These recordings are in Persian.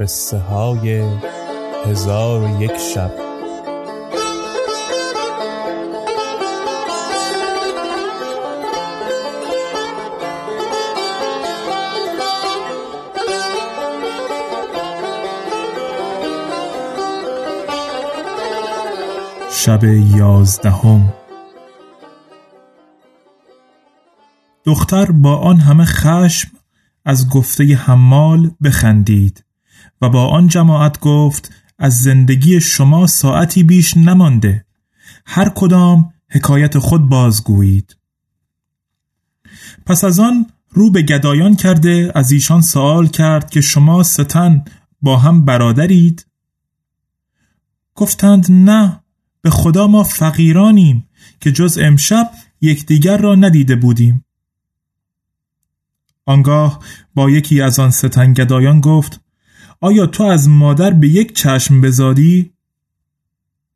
قصه های هزار و یک شب. شب یازدهم. دختر با آن همه خشم از گفته حمال بخندید. و با آن جماعت گفت از زندگی شما ساعتی بیش نمانده. هر کدام حکایت خود بازگویید. پس از آن رو به گدایان کرده از ایشان سوال کرد که شما ستن با هم برادرید؟ گفتند نه به خدا ما فقیرانیم که جز امشب یکدیگر را ندیده بودیم. آنگاه با یکی از آن ستنگدایان گفت آیا تو از مادر به یک چشم بزادی؟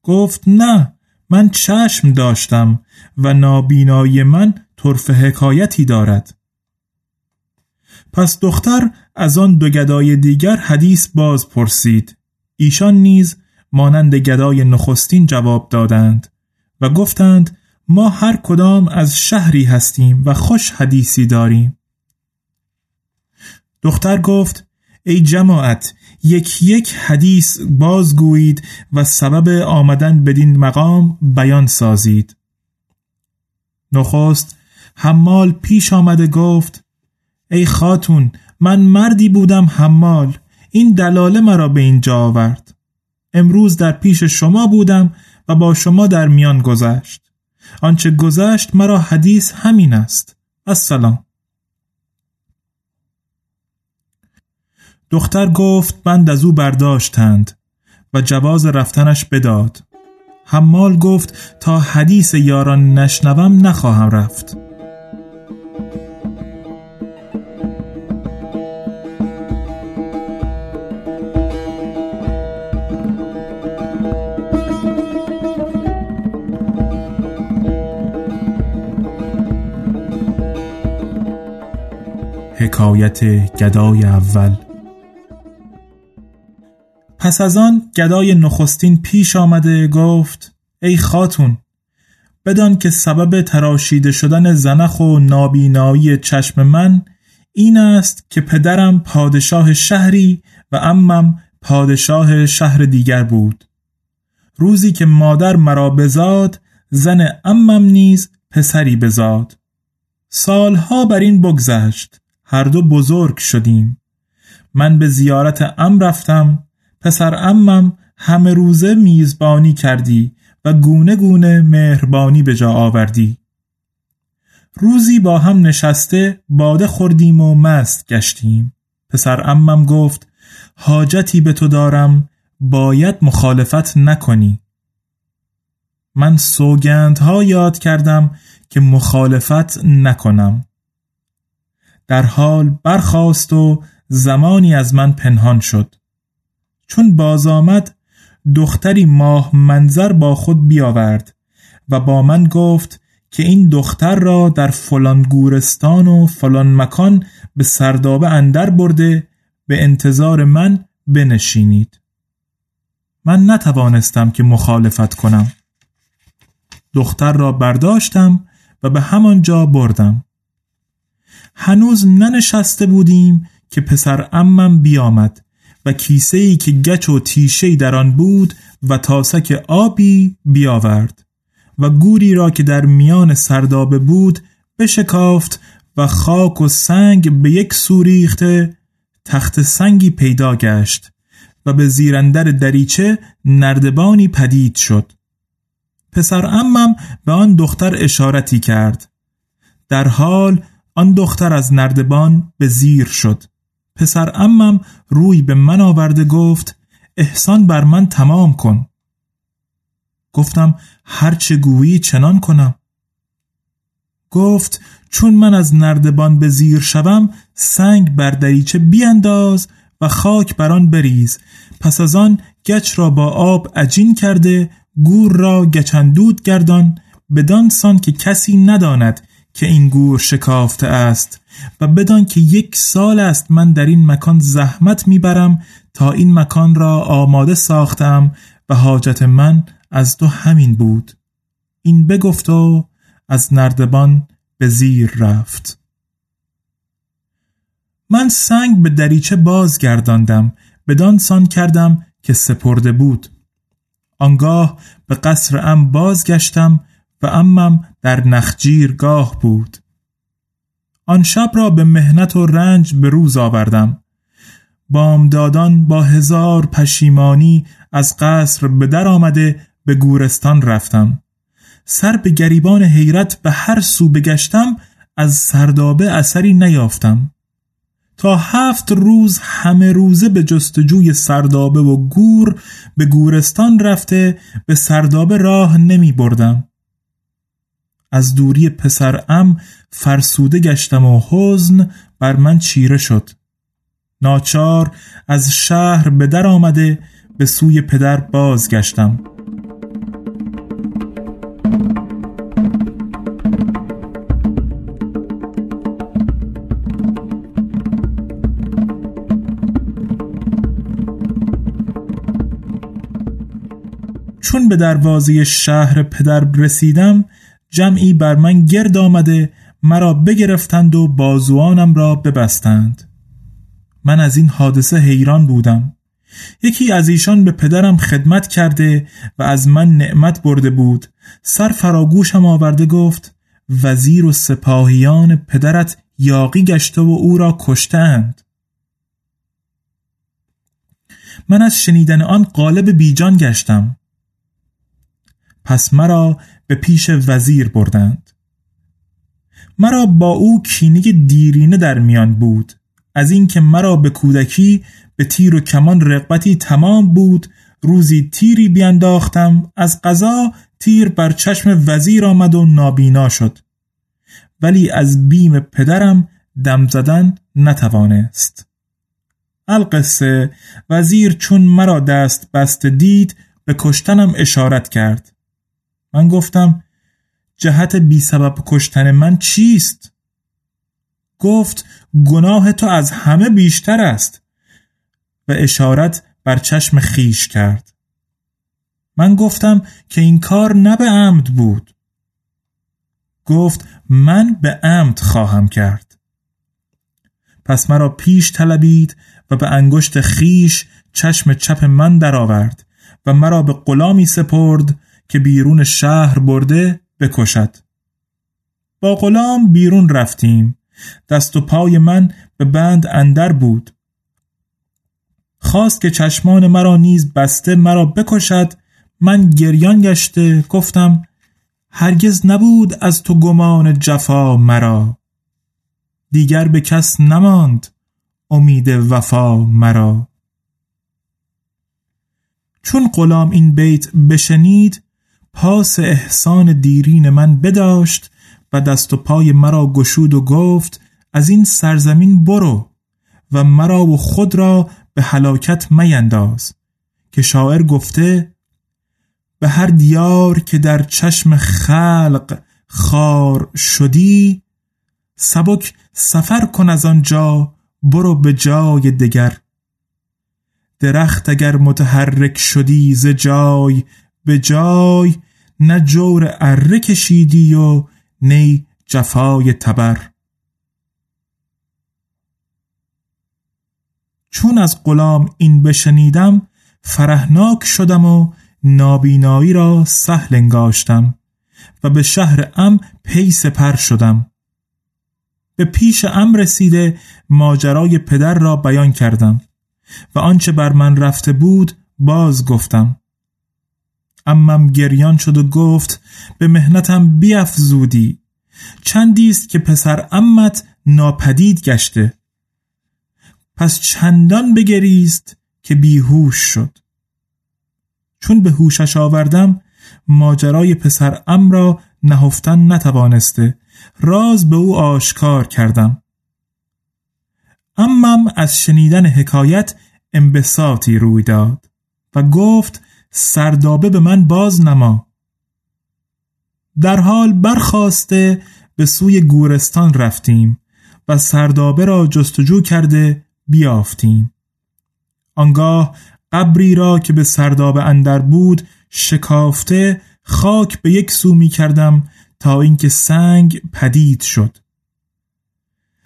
گفت نه من چشم داشتم و نابینایی من طرف حکایتی دارد. پس دختر از آن دو گدای دیگر حدیث باز پرسید. ایشان نیز مانند گدای نخستین جواب دادند و گفتند ما هر کدام از شهری هستیم و خوش حدیثی داریم. دختر گفت ای جماعت یک یک حدیث بازگویید و سبب آمدن بدین مقام بیان سازید. نخست حمال پیش آمده گفت ای خاتون من مردی بودم حمال این دلاله مرا به اینجا آورد. امروز در پیش شما بودم و با شما در میان گذشت. آنچه گذشت مرا حدیث همین است. السلام. دختر گفت بند از او برداشتند و جواز رفتنش بداد. حمال گفت تا حدیث یاران نشنوم نخواهم رفت. حکایت گدای اول پس از آن گدای نخستین پیش آمده گفت ای خاتون بدان که سبب تراشیده شدن زنخ و نابینایی چشم من این است که پدرم پادشاه شهری و امم پادشاه شهر دیگر بود. روزی که مادر مرا بزاد زن امم نیز پسری بزاد. سالها بر این بگذشت هر دو بزرگ شدیم. من به زیارت ام رفتم پسر امم همه روزه میزبانی کردی و گونه گونه مهربانی به جا آوردی. روزی با هم نشسته باده خوردیم و مست گشتیم. پسر امم گفت حاجتی به تو دارم باید مخالفت نکنی. من سوگندها یاد کردم که مخالفت نکنم. در حال برخاست و زمانی از من پنهان شد. چون باز آمد دختری ماه منظر با خود بیاورد و با من گفت که این دختر را در فلان گورستان و فلان مکان به سردابه اندر برده به انتظار من بنشینید. من نتوانستم که مخالفت کنم. دختر را برداشتم و به همان جا بردم. هنوز ننشسته بودیم که پسر امم بیامد. و کیسه ای که گچ و تیشه در آن بود و تاسک آبی بیاورد و گوری را که در میان سردابه بود بشکافت و خاک و سنگ به یک سوریخته تخت سنگی پیدا گشت و به زیرندر دریچه نردبانی پدید شد. پسر امم به آن دختر اشارتی کرد. در حال آن دختر از نردبان به زیر شد. پسر امم روی به من آورده گفت احسان بر من تمام کن. گفتم هرچه گویی چنان کنم. گفت چون من از نردبان به زیر شوم سنگ بر دریچه بیانداز و خاک بر آن بریز. پس از آن گچ را با آب عجین کرده گور را گچندود گردان بدان سان که کسی نداند که این گور شکافته است و بدان که یک سال است من در این مکان زحمت می‌برم تا این مکان را آماده ساختم و حاجت من از تو همین بود. این بگفت و از نردبان به زیر رفت. من سنگ به دریچه بازگرداندم بدان سان کردم که سپرده بود. آنگاه به قصر ام بازگشتم و امم در نخجیرگاه بود. آن شب را به مهنت و رنج به روز آوردم. بامدادان با هزار پشیمانی از قصر به در آمده به گورستان رفتم. سر به گریبان حیرت به هر سو بگشتم از سردابه اثری نیافتم. تا هفت روز همه روزه به جستجوی سردابه و گور به گورستان رفته به سردابه راه نمی بردم. از دوری پسر ام فرسوده گشتم و حزن بر من چیره شد. ناچار از شهر به در آمده به سوی پدر بازگشتم. چون به دروازه شهر پدر رسیدم جمعی بر من گرد آمده مرا بگرفتند و بازوانم را ببستند. من از این حادثه حیران بودم. یکی از ایشان به پدرم خدمت کرده و از من نعمت برده بود. سر فراگوشم آورده گفت وزیر و سپاهیان پدرت یاقی گشته و او را کشتند من از شنیدن آن قالب بیجان گشتم. پس مرا به پیش وزیر بردند. مرا با او کینه دیرینه در میان بود از اینکه مرا به کودکی به تیر و کمان رقبتی تمام بود روزی تیری بیانداختم از قضا تیر بر چشم وزیر آمد و نابینا شد. ولی از بیم پدرم دم زدن نتوانست. القصه وزیر چون مرا دست بست دید به کشتنم اشارت کرد. من گفتم جهت بی سبب کشتن من چیست؟ گفت گناه تو از همه بیشتر است. و اشارت بر چشم خیش کرد. من گفتم که این کار نه به عمد بود. گفت من به عمد خواهم کرد. پس مرا پیش طلبید و به انگشت خیش چشم چپ من درآورد و مرا به غلامی سپرد که بیرون شهر برده بکشد. با غلام بیرون رفتیم. دست و پای من به بند اندر بود. خواست که چشمان مرا نیز بسته مرا بکشد. من گریان گشته گفتم هرگز نبود از تو گمان جفا مرا. دیگر به کس نماند امید وفا مرا. چون غلام این بیت بشنید پاس احسان دیرین من بداشت و دست و پای مرا گشود و گفت از این سرزمین برو و مرا و خود را به هلاکت مینداز. که شاعر گفته به هر دیار که در چشم خلق خار شدی سبک سفر کن از آنجا برو به جای دگر. درخت اگر متحرک شدی ز جای به جای نه جور اره کشیدی و نی جفای تبر. چون از غلام این بشنیدم فرهناک شدم و نابینایی را سهل انگاشتم و به شهر ام پی سپر شدم. به پیش ام رسیده ماجرای پدر را بیان کردم و آنچه بر من رفته بود باز گفتم. امم گریان شد و گفت به مهنتم بیافزودی چندی است که پسر امت ناپدید گشته. پس چندان بگریست که بیهوش شد. چون به هوشش آوردم ماجرای پسر ام را نهفتن نتوانسته. راز به او آشکار کردم. امم از شنیدن حکایت انبساطی روی داد و گفت سردابه به من باز نما. در حال برخواسته به سوی گورستان رفتیم و سردابه را جستجو کرده بیافتیم. آنگاه قبری را که به سردابه اندر بود شکافته خاک به یک سو می کردم تا اینکه سنگ پدید شد.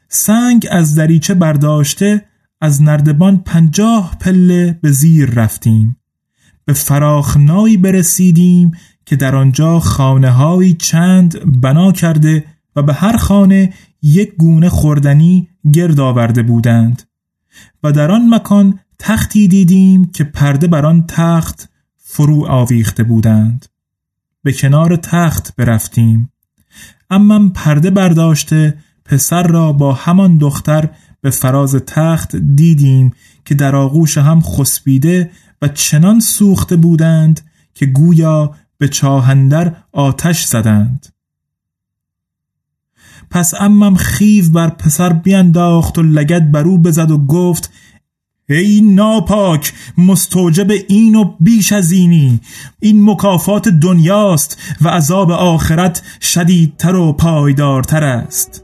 سنگ از دریچه برداشته از نردبان پنجاه پله به زیر رفتیم. به فراخنایی برسیدیم که در آنجا خانه چند بنا کرده و به هر خانه یک گونه خوردنی گرد آورده بودند. و در آن مکان تختی دیدیم که پرده بر آن تخت فرو آویخته بودند. به کنار تخت برفتیم. اما پرده برداشته پسر را با همان دختر به فراز تخت دیدیم که در آغوش هم خسبیده چنان سوخته بودند که گویا به چاهندر آتش زدند. پس امم خیو بر پسر بینداخت و لگت برو بزد و گفت ای ناپاک مستوجب این و بیش از اینی. این مکافات دنیاست و عذاب آخرت شدیدتر و پایدارتر است.